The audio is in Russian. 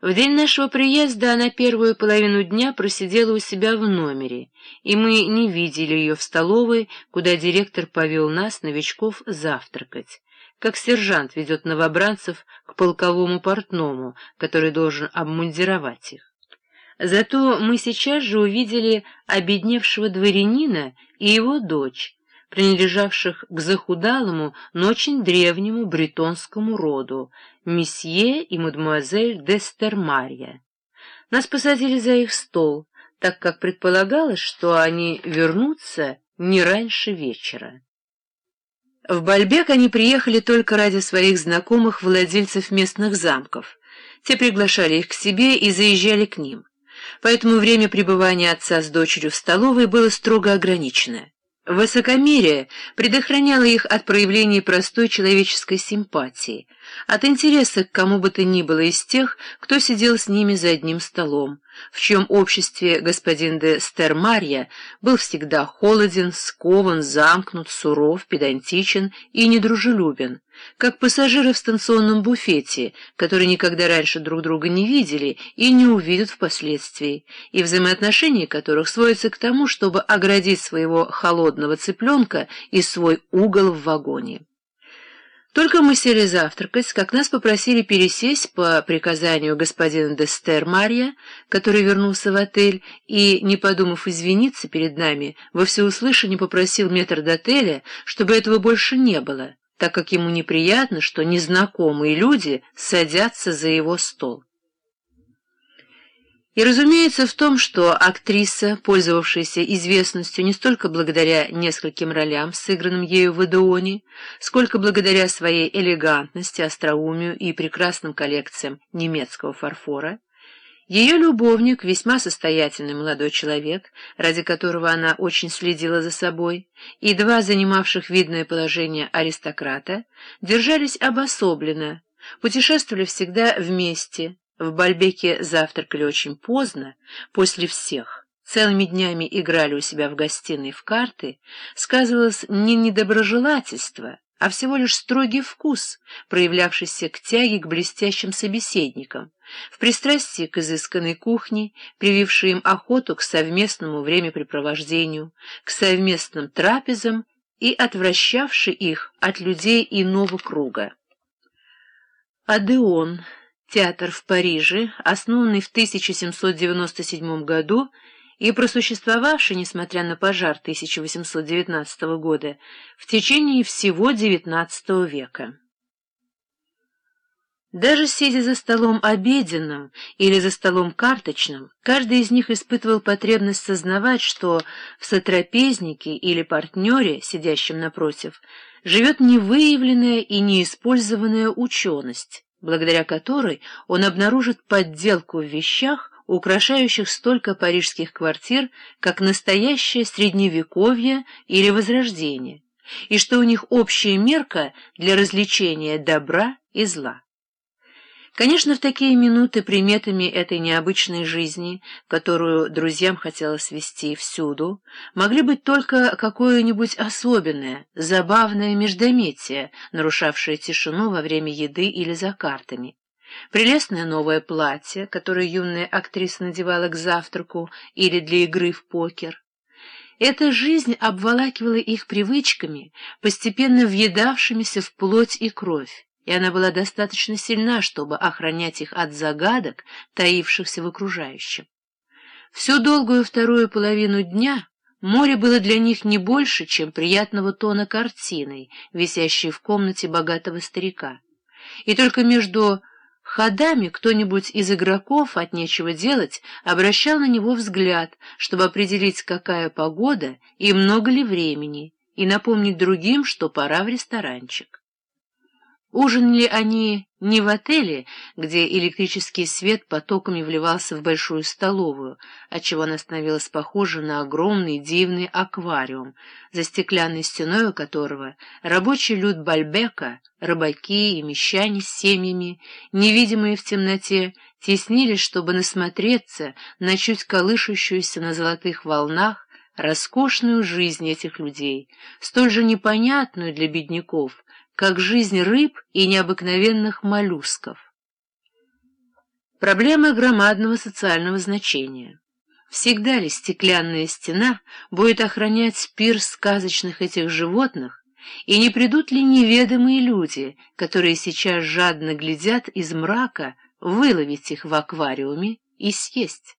В день нашего приезда она первую половину дня просидела у себя в номере, и мы не видели ее в столовой, куда директор повел нас, новичков, завтракать, как сержант ведет новобранцев к полковому портному, который должен обмундировать их. Зато мы сейчас же увидели обедневшего дворянина и его дочь, принадлежавших к захудалому, но очень древнему бретонскому роду, месье и мадемуазель де Стермария. Нас посадили за их стол, так как предполагалось, что они вернутся не раньше вечера. В Бальбек они приехали только ради своих знакомых владельцев местных замков. Те приглашали их к себе и заезжали к ним. Поэтому время пребывания отца с дочерью в столовой было строго ограничено. Высокомерие предохраняло их от проявления простой человеческой симпатии, от интереса к кому бы то ни было из тех, кто сидел с ними за одним столом, в чьем обществе господин де Стермарья был всегда холоден, скован, замкнут, суров, педантичен и недружелюбен, как пассажиры в станционном буфете, которые никогда раньше друг друга не видели и не увидят впоследствии, и взаимоотношения которых сводятся к тому, чтобы оградить своего холодного цыпленка и свой угол в вагоне. Только мы сели завтракать, как нас попросили пересесть по приказанию господина Дестер Марья, который вернулся в отель и, не подумав извиниться перед нами, во всеуслышание попросил метрдотеля, чтобы этого больше не было так как ему неприятно, что незнакомые люди садятся за его стол. И, разумеется, в том, что актриса, пользовавшаяся известностью не столько благодаря нескольким ролям, сыгранным ею в «Эдеоне», сколько благодаря своей элегантности, остроумию и прекрасным коллекциям немецкого фарфора, ее любовник, весьма состоятельный молодой человек, ради которого она очень следила за собой, и два занимавших видное положение аристократа, держались обособленно, путешествовали всегда вместе, в Бальбеке завтракали очень поздно, после всех, целыми днями играли у себя в гостиной в карты, сказывалось не недоброжелательство, а всего лишь строгий вкус, проявлявшийся к тяге к блестящим собеседникам, в пристрастии к изысканной кухне, привившей им охоту к совместному времяпрепровождению, к совместным трапезам и отвращавший их от людей иного круга. Адеон, театр в Париже, основанный в 1797 году, и просуществовавший, несмотря на пожар 1819 года, в течение всего XIX века. Даже сидя за столом обеденным или за столом карточным, каждый из них испытывал потребность сознавать, что в сотрапезнике или партнере, сидящем напротив, живет невыявленная и неиспользованная ученость, благодаря которой он обнаружит подделку в вещах, украшающих столько парижских квартир, как настоящее средневековье или возрождение, и что у них общая мерка для развлечения добра и зла. Конечно, в такие минуты приметами этой необычной жизни, которую друзьям хотелось вести всюду, могли быть только какое-нибудь особенное, забавное междометие, нарушавшее тишину во время еды или за картами Прелестное новое платье, которое юная актриса надевала к завтраку или для игры в покер. Эта жизнь обволакивала их привычками, постепенно въедавшимися в плоть и кровь, и она была достаточно сильна, чтобы охранять их от загадок, таившихся в окружающем. Всю долгую вторую половину дня море было для них не больше, чем приятного тона картиной, висящей в комнате богатого старика. И только между Ходами кто-нибудь из игроков от нечего делать обращал на него взгляд, чтобы определить, какая погода и много ли времени, и напомнить другим, что пора в ресторанчик. Ужинали они не в отеле, где электрический свет потоками вливался в большую столовую, отчего она становилась похожа на огромный дивный аквариум, за стеклянной стеной которого рабочий люд Бальбека, рыбаки и мещане с семьями, невидимые в темноте, теснились, чтобы насмотреться на чуть колышущуюся на золотых волнах роскошную жизнь этих людей, столь же непонятную для бедняков, как жизнь рыб и необыкновенных моллюсков. Проблема громадного социального значения. Всегда ли стеклянная стена будет охранять пир сказочных этих животных, и не придут ли неведомые люди, которые сейчас жадно глядят из мрака, выловить их в аквариуме и съесть?